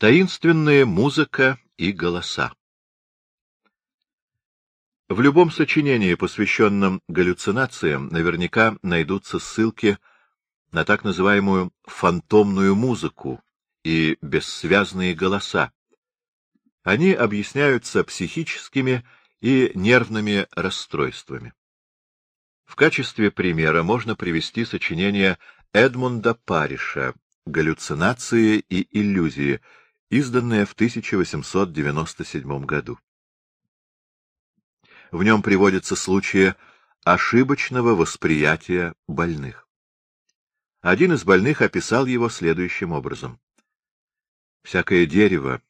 Таинственная музыка и голоса В любом сочинении, посвященном галлюцинациям, наверняка найдутся ссылки на так называемую фантомную музыку и бессвязные голоса. Они объясняются психическими и нервными расстройствами. В качестве примера можно привести сочинение Эдмунда Париша «Галлюцинации и иллюзии», изданное в 1897 году. В нем приводятся случаи ошибочного восприятия больных. Один из больных описал его следующим образом. «Всякое дерево,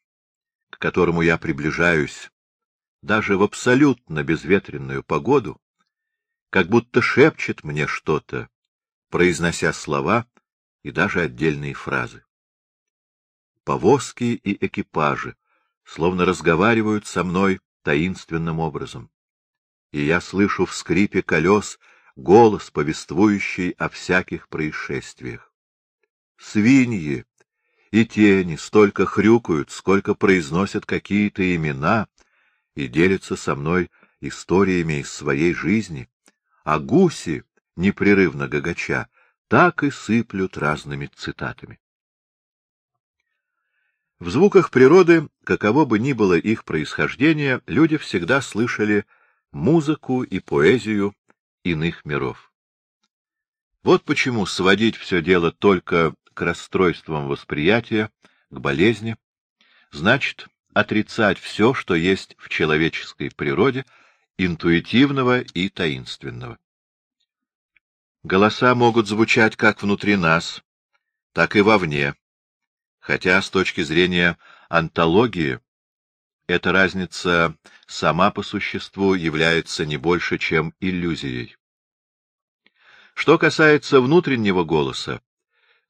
к которому я приближаюсь, даже в абсолютно безветренную погоду, как будто шепчет мне что-то, произнося слова и даже отдельные фразы. Повозки и экипажи словно разговаривают со мной таинственным образом. И я слышу в скрипе колес голос, повествующий о всяких происшествиях. Свиньи и тени столько хрюкают, сколько произносят какие-то имена и делятся со мной историями из своей жизни, а гуси, непрерывно гагача, так и сыплют разными цитатами. В звуках природы, каково бы ни было их происхождение, люди всегда слышали музыку и поэзию иных миров. Вот почему сводить все дело только к расстройствам восприятия, к болезни, значит отрицать все, что есть в человеческой природе, интуитивного и таинственного. Голоса могут звучать как внутри нас, так и вовне, хотя с точки зрения антологии эта разница сама по существу является не больше, чем иллюзией. Что касается внутреннего голоса,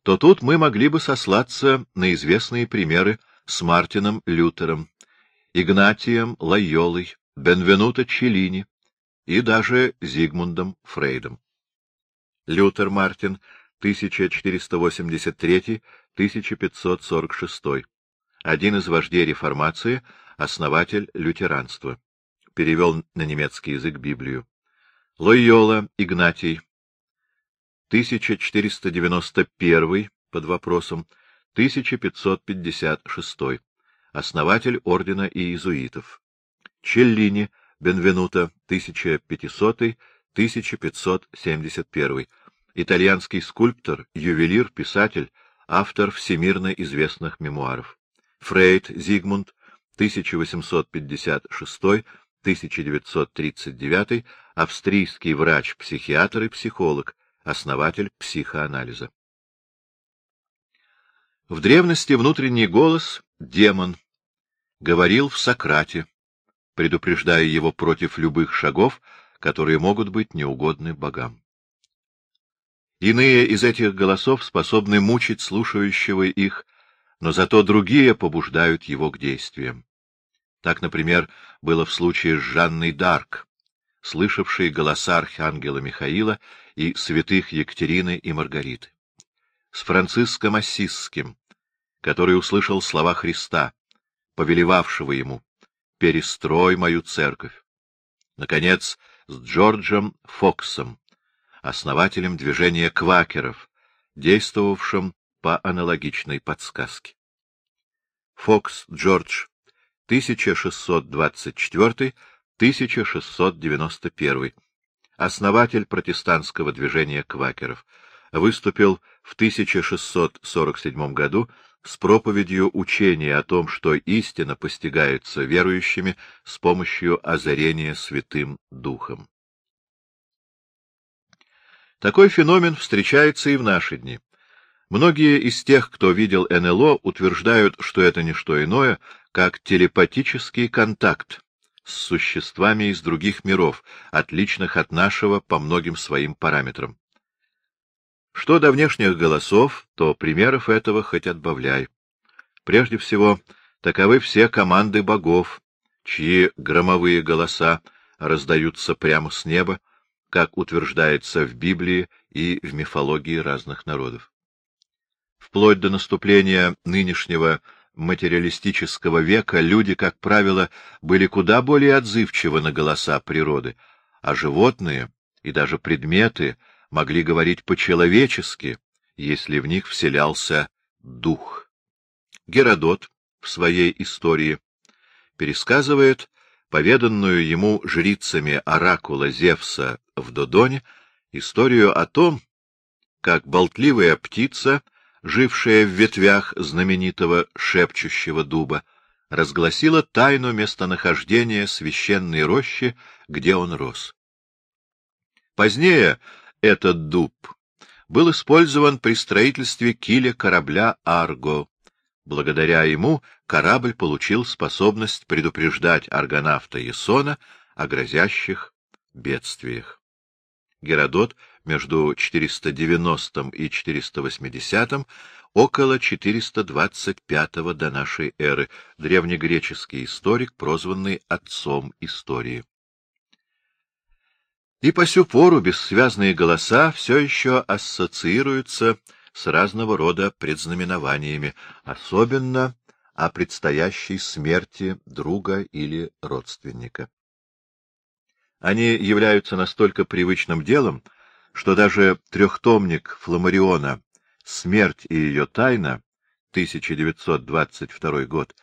то тут мы могли бы сослаться на известные примеры с Мартином Лютером, Игнатием Лайолой, Бенвенуто Челлини и даже Зигмундом Фрейдом. Лютер Мартин, 1483-1546. Один из вождей реформации, основатель лютеранства. Перевел на немецкий язык Библию. Лойола Игнатий, 1491 под вопросом, 1556. Основатель ордена иезуитов. Челлини Бенвенуто, 1500-1571 итальянский скульптор, ювелир, писатель, автор всемирно известных мемуаров. Фрейд Зигмунд, 1856-1939, австрийский врач-психиатр и психолог, основатель психоанализа. В древности внутренний голос — демон, говорил в Сократе, предупреждая его против любых шагов, которые могут быть неугодны богам. Иные из этих голосов способны мучить слушающего их, но зато другие побуждают его к действиям. Так, например, было в случае с Жанной Дарк, слышавшей голоса архангела Михаила и святых Екатерины и Маргариты. С Франциском Ассизским, который услышал слова Христа, повелевавшего ему «Перестрой мою церковь». Наконец, с Джорджем Фоксом, основателем движения квакеров, действовавшим по аналогичной подсказке. Фокс Джордж, 1624-1691, основатель протестантского движения квакеров, выступил в 1647 году с проповедью учения о том, что истина постигается верующими с помощью озарения Святым Духом. Такой феномен встречается и в наши дни. Многие из тех, кто видел НЛО, утверждают, что это не что иное, как телепатический контакт с существами из других миров, отличных от нашего по многим своим параметрам. Что до внешних голосов, то примеров этого хоть отбавляй. Прежде всего, таковы все команды богов, чьи громовые голоса раздаются прямо с неба, как утверждается в Библии и в мифологии разных народов. Вплоть до наступления нынешнего материалистического века люди, как правило, были куда более отзывчивы на голоса природы, а животные и даже предметы могли говорить по-человечески, если в них вселялся дух. Геродот в своей истории пересказывает поведанную ему жрицами оракула Зевса в Додоне историю о том, как болтливая птица, жившая в ветвях знаменитого шепчущего дуба, разгласила тайну местонахождения священной рощи, где он рос. Позднее этот дуб был использован при строительстве киля корабля «Арго». Благодаря ему корабль получил способность предупреждать аргонавта Ясона о грозящих бедствиях. Геродот между 490 и 480 около 425 до нашей эры, древнегреческий историк, прозванный отцом истории. И по сю пору бессвязные голоса все еще ассоциируются с разного рода предзнаменованиями, особенно о предстоящей смерти друга или родственника. Они являются настолько привычным делом, что даже трехтомник Фламариона «Смерть и ее тайна» 1922 год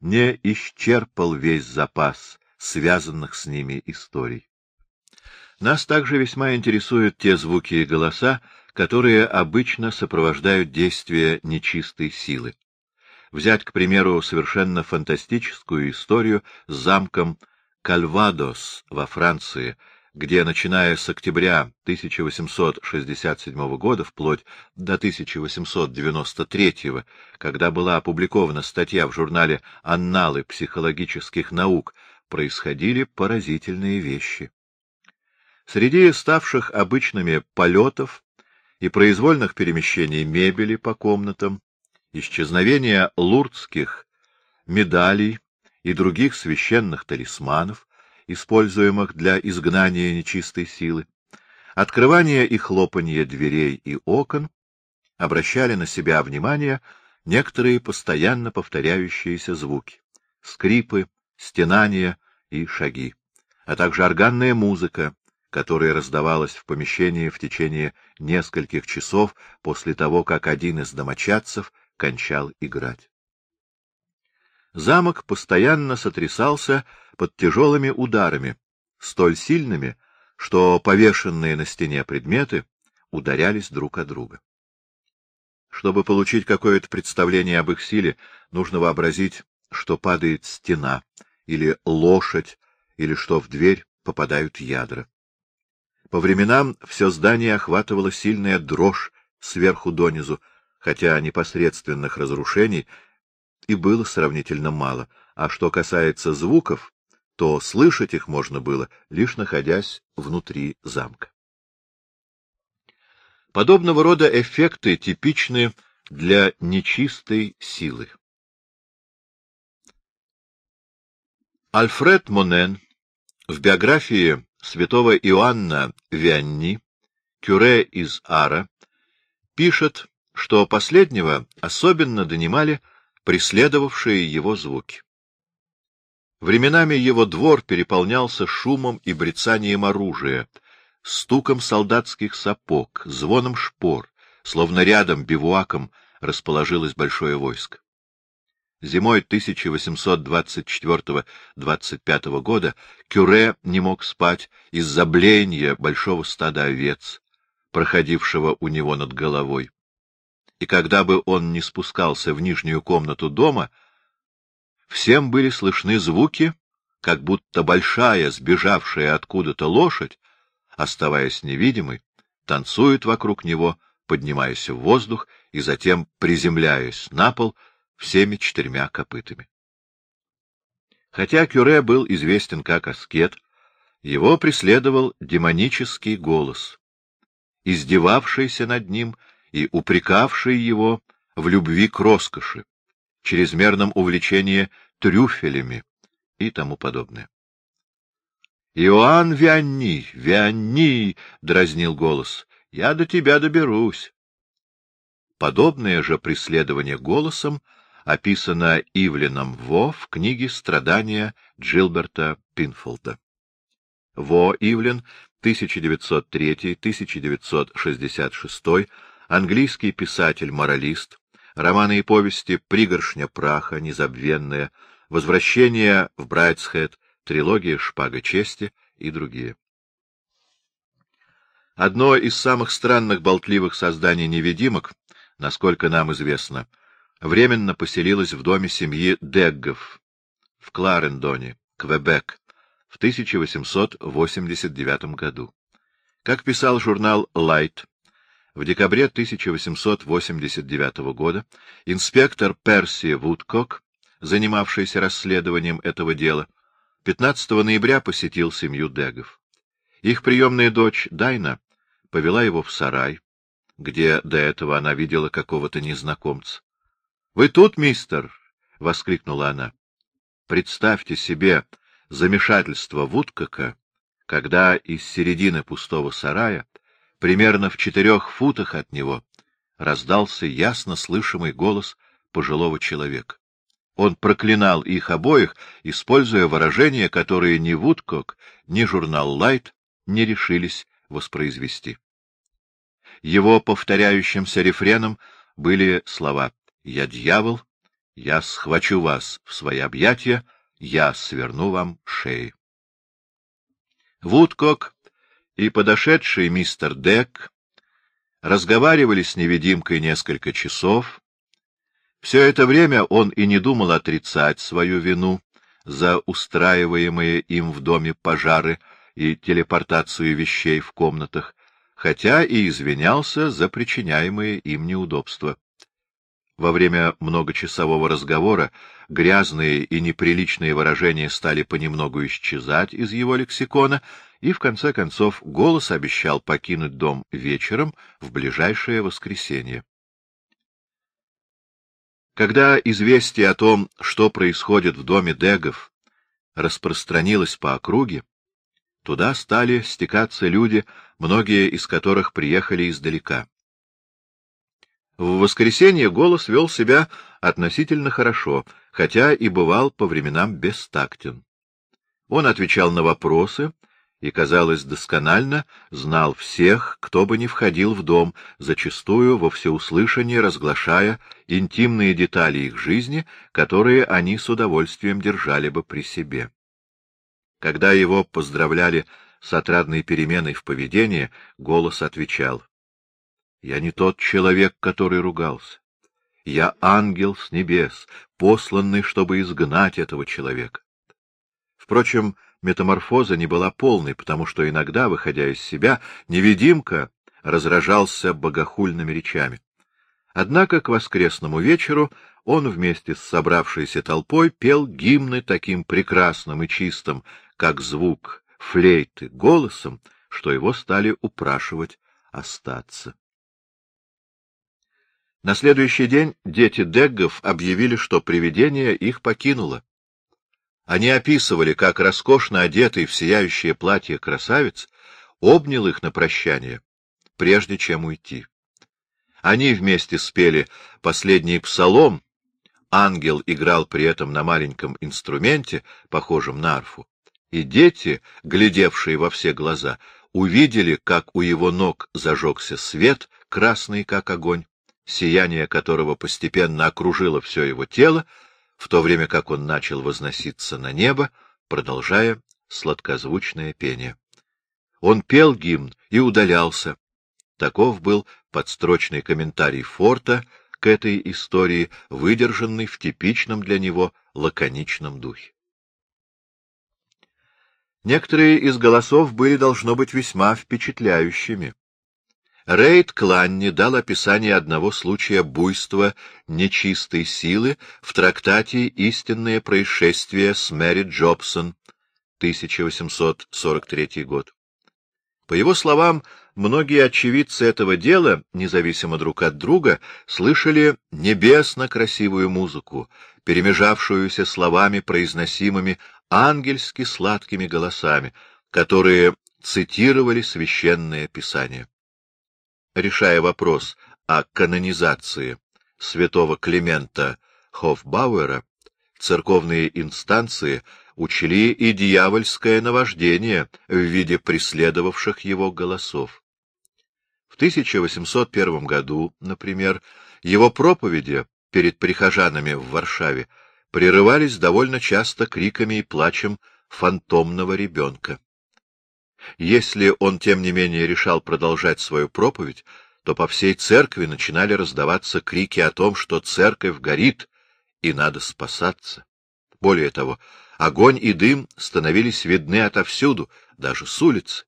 не исчерпал весь запас связанных с ними историй. Нас также весьма интересуют те звуки и голоса, которые обычно сопровождают действия нечистой силы. Взять, к примеру, совершенно фантастическую историю с замком Кальвадос во Франции, где, начиная с октября 1867 года вплоть до 1893, когда была опубликована статья в журнале «Анналы психологических наук», происходили поразительные вещи. Среди ставших обычными полетов и произвольных перемещений мебели по комнатам, исчезновения лурдских медалей и других священных талисманов, используемых для изгнания нечистой силы, открывание и хлопанье дверей и окон обращали на себя внимание некоторые постоянно повторяющиеся звуки — скрипы, стенания и шаги, а также органная музыка, которая раздавалась в помещении в течение нескольких часов после того, как один из домочадцев кончал играть. Замок постоянно сотрясался под тяжелыми ударами, столь сильными, что повешенные на стене предметы ударялись друг о друга. Чтобы получить какое-то представление об их силе, нужно вообразить, что падает стена, или лошадь, или что в дверь попадают ядра. По временам все здание охватывало сильная дрожь сверху донизу, хотя непосредственных разрушений и было сравнительно мало, а что касается звуков, то слышать их можно было, лишь находясь внутри замка. Подобного рода эффекты типичны для нечистой силы. Альфред Монен в биографии святого Иоанна Вианни, кюре из Ара, пишет, что последнего особенно донимали преследовавшие его звуки. Временами его двор переполнялся шумом и брецанием оружия, стуком солдатских сапог, звоном шпор, словно рядом бивуаком расположилось большое войско. Зимой 1824-25 года Кюре не мог спать из-за блеяния большого стада овец, проходившего у него над головой. И когда бы он не спускался в нижнюю комнату дома, всем были слышны звуки, как будто большая, сбежавшая откуда-то лошадь, оставаясь невидимой, танцует вокруг него, поднимаясь в воздух и затем, приземляясь на пол, всеми четырьмя копытами. Хотя Кюре был известен как аскет, его преследовал демонический голос, издевавшийся над ним и упрекавший его в любви к роскоши, чрезмерном увлечении трюфелями и тому подобное. «Иоанн Вианни, Вианни!» — дразнил голос. «Я до тебя доберусь». Подобное же преследование голосом описано Ивлином Во в книге «Страдания» Джилберта Пинфолда. Во Ивлин, 1903-1966, английский писатель-моралист, романы и повести «Пригоршня праха», «Незабвенная», «Возвращение в Брайтсхед», трилогия «Шпага чести» и другие. Одно из самых странных болтливых созданий невидимок, насколько нам известно, временно поселилось в доме семьи Деггов в Кларендоне, Квебек, в 1889 году. Как писал журнал «Лайт», в декабре 1889 года инспектор Перси Вудкок, занимавшийся расследованием этого дела, 15 ноября посетил семью Дегов. Их приемная дочь Дайна повела его в сарай, где до этого она видела какого-то незнакомца. — Вы тут, мистер? — воскликнула она. — Представьте себе замешательство Вудкока, когда из середины пустого сарая, примерно в четырех футах от него, раздался ясно слышимый голос пожилого человека. Он проклинал их обоих, используя выражения, которые ни Вудкок, ни журнал «Лайт» не решились воспроизвести. Его повторяющимся рефреном были слова «Я дьявол, я схвачу вас в свои объятия, я сверну вам шеи». Вудкок и подошедший мистер Дек разговаривали с невидимкой несколько часов. Все это время он и не думал отрицать свою вину за устраиваемые им в доме пожары и телепортацию вещей в комнатах, хотя и извинялся за причиняемые им неудобства. Во время многочасового разговора грязные и неприличные выражения стали понемногу исчезать из его лексикона, и, в конце концов, голос обещал покинуть дом вечером в ближайшее воскресенье. Когда известие о том, что происходит в доме Дегов, распространилось по округе, туда стали стекаться люди, многие из которых приехали издалека. В воскресенье голос вел себя относительно хорошо, хотя и бывал по временам бестактен. Он отвечал на вопросы и, казалось, досконально знал всех, кто бы ни входил в дом, зачастую во всеуслышание разглашая интимные детали их жизни, которые они с удовольствием держали бы при себе. Когда его поздравляли с отрадной переменой в поведении, голос отвечал — я не тот человек, который ругался. Я ангел с небес, посланный, чтобы изгнать этого человека. Впрочем, метаморфоза не была полной, потому что иногда, выходя из себя, невидимка разражался богохульными речами. Однако к воскресному вечеру он вместе с собравшейся толпой пел гимны таким прекрасным и чистым, как звук флейты, голосом, что его стали упрашивать остаться. На следующий день дети Деггов объявили, что привидение их покинуло. Они описывали, как роскошно одетый в сияющее платье красавец обнял их на прощание, прежде чем уйти. Они вместе спели последний псалом, ангел играл при этом на маленьком инструменте, похожем на арфу, и дети, глядевшие во все глаза, увидели, как у его ног зажегся свет, красный как огонь, сияние которого постепенно окружило все его тело, в то время как он начал возноситься на небо, продолжая сладкозвучное пение. Он пел гимн и удалялся. Таков был подстрочный комментарий Форта к этой истории, выдержанный в типичном для него лаконичном духе. Некоторые из голосов были, должно быть, весьма впечатляющими. Рейд Кланни дал описание одного случая буйства нечистой силы в трактате «Истинное происшествие» с Мэри Джобсон, 1843 год. По его словам, многие очевидцы этого дела, независимо друг от друга, слышали небесно красивую музыку, перемежавшуюся словами, произносимыми ангельски сладкими голосами, которые цитировали священное писание решая вопрос о канонизации святого Климента Хофбауэра церковные инстанции учли и дьявольское наваждение в виде преследовавших его голосов. В 1801 году, например, его проповеди перед прихожанами в Варшаве прерывались довольно часто криками и плачем фантомного ребенка. Если он, тем не менее, решал продолжать свою проповедь, то по всей церкви начинали раздаваться крики о том, что церковь горит и надо спасаться. Более того, огонь и дым становились видны отовсюду, даже с улицы.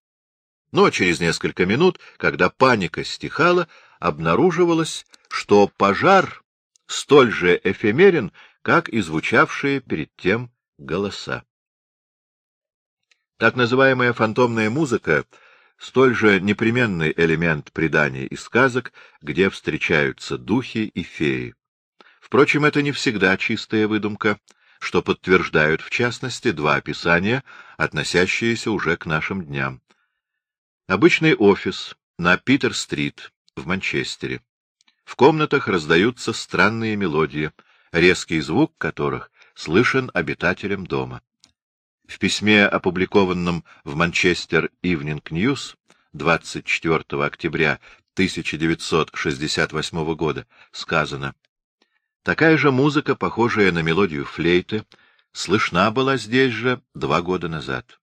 Но через несколько минут, когда паника стихала, обнаруживалось, что пожар столь же эфемерен, как и звучавшие перед тем голоса. Так называемая фантомная музыка — столь же непременный элемент преданий и сказок, где встречаются духи и феи. Впрочем, это не всегда чистая выдумка, что подтверждают, в частности, два описания, относящиеся уже к нашим дням. Обычный офис на Питер-стрит в Манчестере. В комнатах раздаются странные мелодии, резкий звук которых слышен обитателям дома. В письме, опубликованном в Манчестер Ивнинг Ньюс 24 октября 1968 года, сказано Такая же музыка, похожая на мелодию флейты, слышна была здесь же два года назад.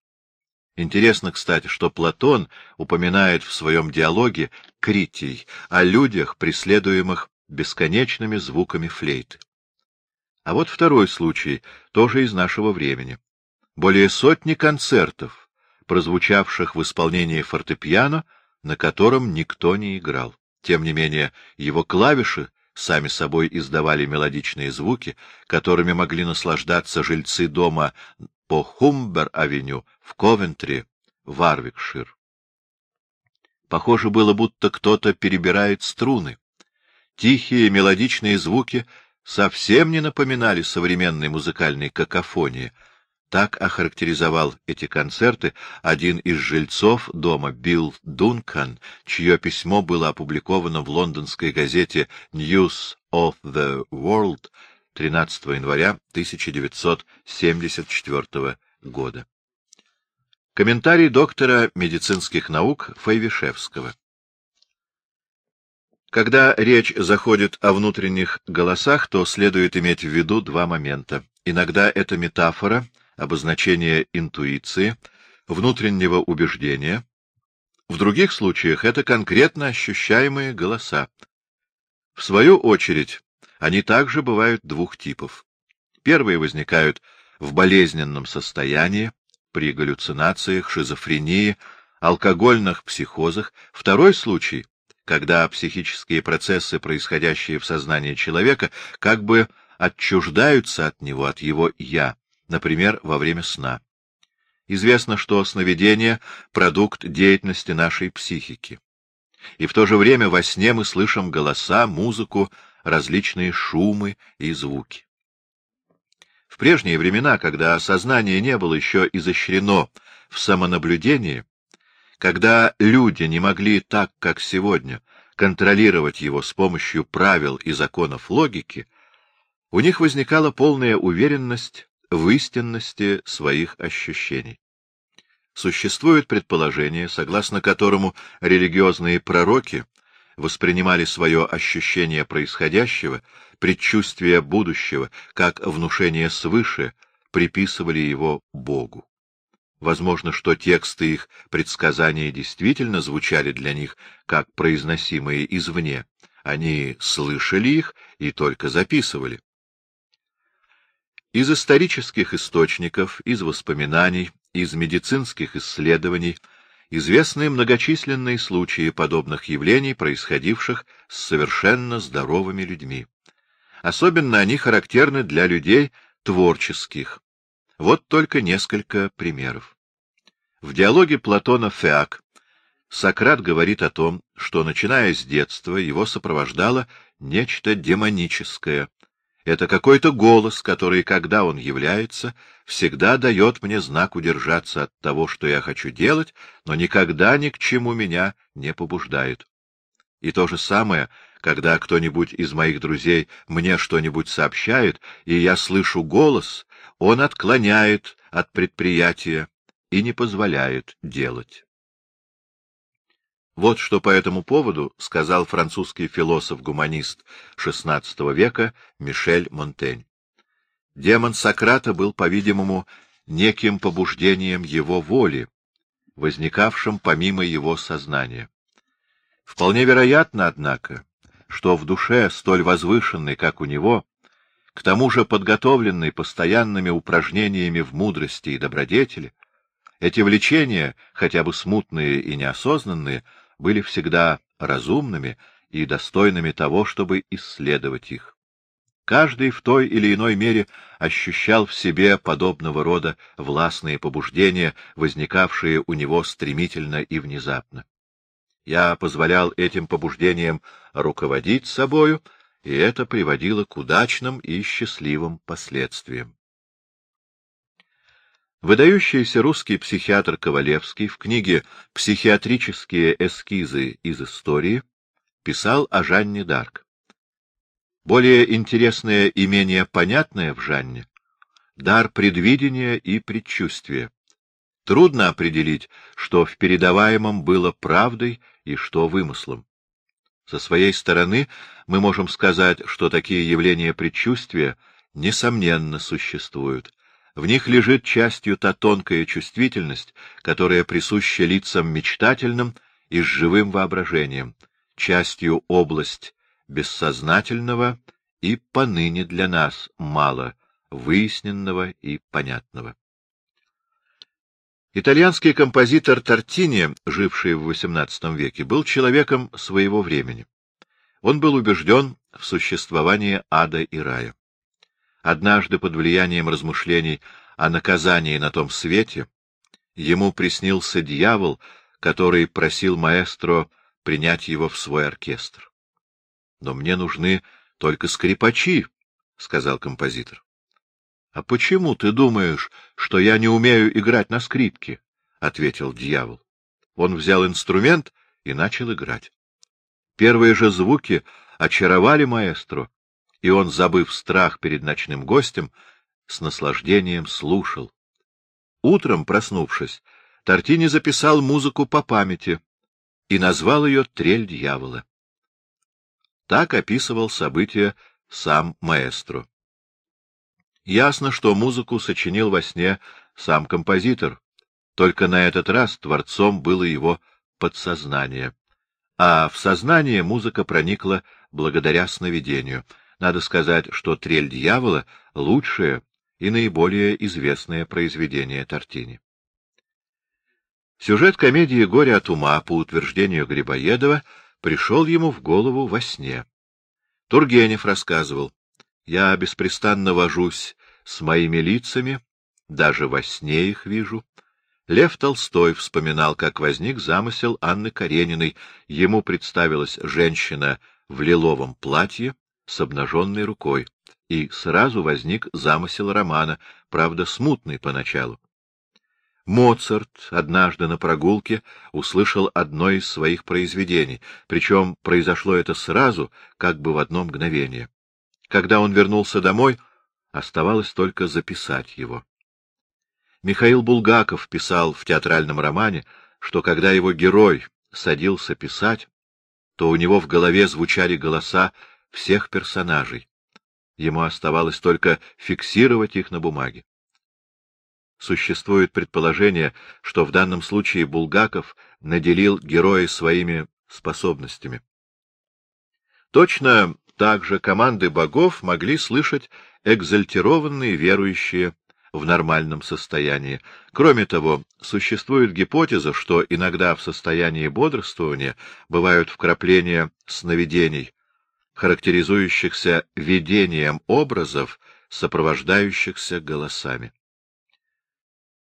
Интересно, кстати, что Платон упоминает в своем диалоге Критий о людях, преследуемых бесконечными звуками флейты. А вот второй случай, тоже из нашего времени. Более сотни концертов, прозвучавших в исполнении фортепиано, на котором никто не играл. Тем не менее, его клавиши сами собой издавали мелодичные звуки, которыми могли наслаждаться жильцы дома по Хумбер-авеню в Ковентри, Варвикшир. Похоже было, будто кто-то перебирает струны. Тихие мелодичные звуки совсем не напоминали современной музыкальной какофонии — так охарактеризовал эти концерты один из жильцов дома Билл Дункан, чье письмо было опубликовано в лондонской газете News of the World 13 января 1974 года. Комментарий доктора медицинских наук Фейвишевского. Когда речь заходит о внутренних голосах, то следует иметь в виду два момента. Иногда это метафора — обозначение интуиции, внутреннего убеждения. В других случаях это конкретно ощущаемые голоса. В свою очередь, они также бывают двух типов. Первые возникают в болезненном состоянии, при галлюцинациях, шизофрении, алкогольных психозах. Второй случай, когда психические процессы, происходящие в сознании человека, как бы отчуждаются от него, от его «я», например, во время сна. Известно, что сновидение — продукт деятельности нашей психики. И в то же время во сне мы слышим голоса, музыку, различные шумы и звуки. В прежние времена, когда сознание не было еще изощрено в самонаблюдении, когда люди не могли так, как сегодня, контролировать его с помощью правил и законов логики, у них возникала полная уверенность в истинности своих ощущений. Существует предположение, согласно которому религиозные пророки воспринимали свое ощущение происходящего, предчувствие будущего, как внушение свыше, приписывали его Богу. Возможно, что тексты их предсказаний действительно звучали для них как произносимые извне. Они слышали их и только записывали. Из исторических источников, из воспоминаний, из медицинских исследований известны многочисленные случаи подобных явлений, происходивших с совершенно здоровыми людьми. Особенно они характерны для людей творческих. Вот только несколько примеров. В диалоге Платона «Феак» Сократ говорит о том, что, начиная с детства, его сопровождало нечто демоническое, это какой-то голос, который, когда он является, всегда дает мне знак удержаться от того, что я хочу делать, но никогда ни к чему меня не побуждает. И то же самое Когда кто-нибудь из моих друзей мне что-нибудь сообщает, и я слышу голос, он отклоняет от предприятия и не позволяет делать. Вот что по этому поводу сказал французский философ-гуманист XVI века Мишель Монтень. Демон Сократа был, по-видимому, неким побуждением его воли, возникавшим помимо его сознания. Вполне вероятно, однако, что в душе, столь возвышенной, как у него, к тому же подготовленной постоянными упражнениями в мудрости и добродетели, эти влечения, хотя бы смутные и неосознанные, были всегда разумными и достойными того, чтобы исследовать их. Каждый в той или иной мере ощущал в себе подобного рода властные побуждения, возникавшие у него стремительно и внезапно. Я позволял этим побуждениям руководить собою, и это приводило к удачным и счастливым последствиям. Выдающийся русский психиатр Ковалевский в книге «Психиатрические эскизы из истории» писал о Жанне Дарк. Более интересное и менее понятное в Жанне — дар предвидения и предчувствия. Трудно определить, что в передаваемом было правдой и что вымыслом. Со своей стороны мы можем сказать, что такие явления предчувствия несомненно существуют, в них лежит частью та тонкая чувствительность, которая присуща лицам мечтательным и с живым воображением, частью область бессознательного и поныне для нас мало выясненного и понятного. Итальянский композитор Тортини, живший в XVIII веке, был человеком своего времени. Он был убежден в существовании ада и рая. Однажды под влиянием размышлений о наказании на том свете ему приснился дьявол, который просил маэстро принять его в свой оркестр. — Но мне нужны только скрипачи, — сказал композитор. — А почему ты думаешь, что я не умею играть на скрипке? — ответил дьявол. Он взял инструмент и начал играть. Первые же звуки очаровали маэстро, и он, забыв страх перед ночным гостем, с наслаждением слушал. Утром, проснувшись, Тортини записал музыку по памяти и назвал ее «Трель дьявола». Так описывал события сам маэстро. Ясно, что музыку сочинил во сне сам композитор, только на этот раз творцом было его подсознание, а в сознание музыка проникла благодаря сновидению — надо сказать, что «Трель дьявола» — лучшее и наиболее известное произведение Тортини. Сюжет комедии «Горе от ума», по утверждению Грибоедова, пришел ему в голову во сне. Тургенев рассказывал, «Я беспрестанно вожусь с моими лицами, даже во сне их вижу». Лев Толстой вспоминал, как возник замысел Анны Карениной. Ему представилась женщина в лиловом платье, с обнаженной рукой, и сразу возник замысел романа, правда, смутный поначалу. Моцарт однажды на прогулке услышал одно из своих произведений, причем произошло это сразу, как бы в одно мгновение. Когда он вернулся домой, оставалось только записать его. Михаил Булгаков писал в театральном романе, что когда его герой садился писать, то у него в голове звучали голоса всех персонажей. Ему оставалось только фиксировать их на бумаге. Существует предположение, что в данном случае Булгаков наделил героя своими способностями. Точно так же команды богов могли слышать экзальтированные верующие в нормальном состоянии. Кроме того, существует гипотеза, что иногда в состоянии бодрствования бывают вкрапления сновидений, характеризующихся видением образов, сопровождающихся голосами.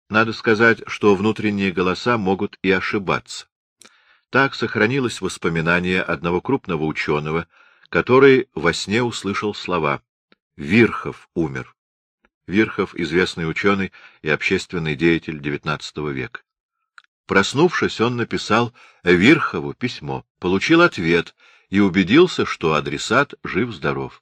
Надо сказать, что внутренние голоса могут и ошибаться. Так сохранилось воспоминание одного крупного ученого, который во сне услышал слова «Вирхов умер». Вирхов — известный ученый и общественный деятель XIX века. Проснувшись, он написал Вирхову письмо, получил ответ и убедился, что адресат жив-здоров.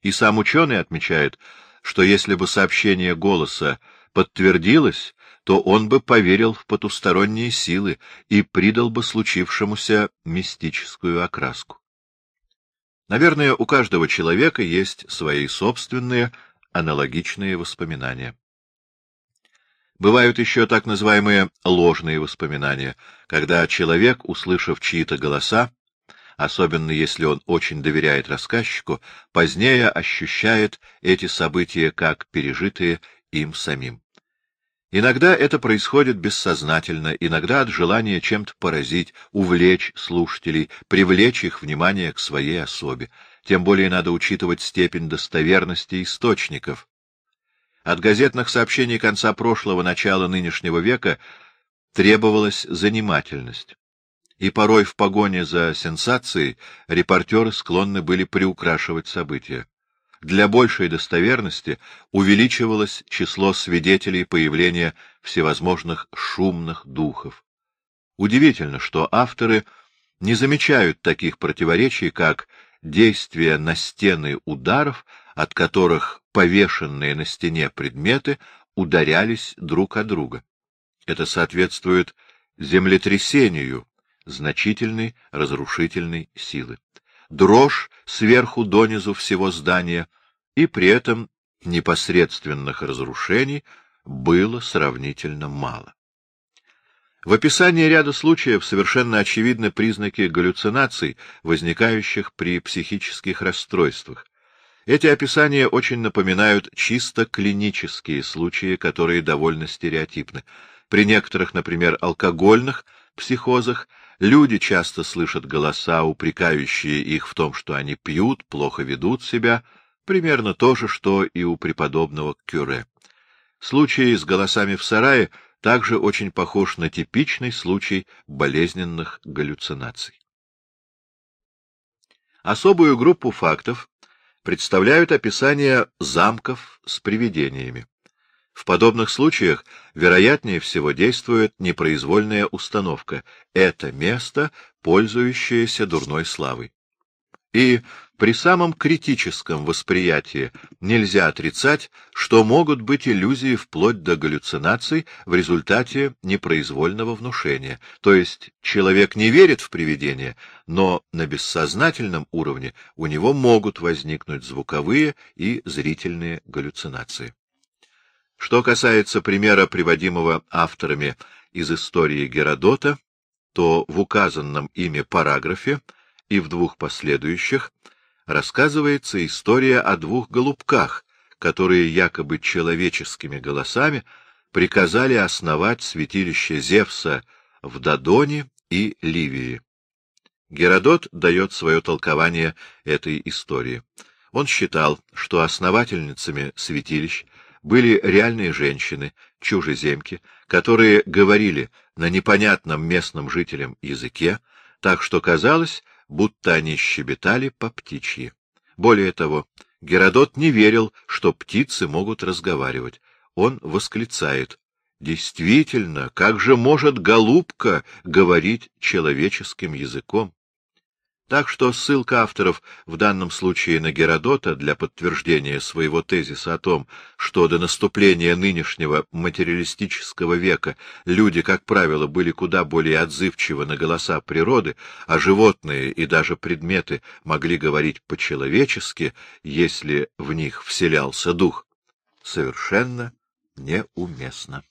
И сам ученый отмечает, что если бы сообщение голоса подтвердилось, то он бы поверил в потусторонние силы и придал бы случившемуся мистическую окраску. Наверное, у каждого человека есть свои собственные аналогичные воспоминания. Бывают еще так называемые ложные воспоминания, когда человек, услышав чьи-то голоса, особенно если он очень доверяет рассказчику, позднее ощущает эти события как пережитые им самим. Иногда это происходит бессознательно, иногда от желания чем-то поразить, увлечь слушателей, привлечь их внимание к своей особе. Тем более надо учитывать степень достоверности источников. От газетных сообщений конца прошлого, начала нынешнего века требовалась занимательность. И порой в погоне за сенсацией репортеры склонны были приукрашивать события. Для большей достоверности увеличивалось число свидетелей появления всевозможных шумных духов. Удивительно, что авторы не замечают таких противоречий, как действие на стены ударов, от которых повешенные на стене предметы ударялись друг о друга. Это соответствует землетрясению значительной разрушительной силы дрожь сверху донизу всего здания, и при этом непосредственных разрушений было сравнительно мало. В описании ряда случаев совершенно очевидны признаки галлюцинаций, возникающих при психических расстройствах. Эти описания очень напоминают чисто клинические случаи, которые довольно стереотипны. При некоторых, например, алкогольных психозах Люди часто слышат голоса, упрекающие их в том, что они пьют, плохо ведут себя, примерно то же, что и у преподобного Кюре. Случай с голосами в сарае также очень похож на типичный случай болезненных галлюцинаций. Особую группу фактов представляют описания замков с привидениями. В подобных случаях вероятнее всего действует непроизвольная установка «это место, пользующееся дурной славой». И при самом критическом восприятии нельзя отрицать, что могут быть иллюзии вплоть до галлюцинаций в результате непроизвольного внушения, то есть человек не верит в привидения, но на бессознательном уровне у него могут возникнуть звуковые и зрительные галлюцинации. Что касается примера, приводимого авторами из истории Геродота, то в указанном ими параграфе и в двух последующих рассказывается история о двух голубках, которые якобы человеческими голосами приказали основать святилище Зевса в Дадоне и Ливии. Геродот дает свое толкование этой истории. Он считал, что основательницами святилищ были реальные женщины, чужеземки, которые говорили на непонятном местным жителям языке, так что казалось, будто они щебетали по птичьи. Более того, Геродот не верил, что птицы могут разговаривать. Он восклицает «Действительно, как же может голубка говорить человеческим языком?» Так что ссылка авторов в данном случае на Геродота для подтверждения своего тезиса о том, что до наступления нынешнего материалистического века люди, как правило, были куда более отзывчивы на голоса природы, а животные и даже предметы могли говорить по-человечески, если в них вселялся дух, совершенно неуместно.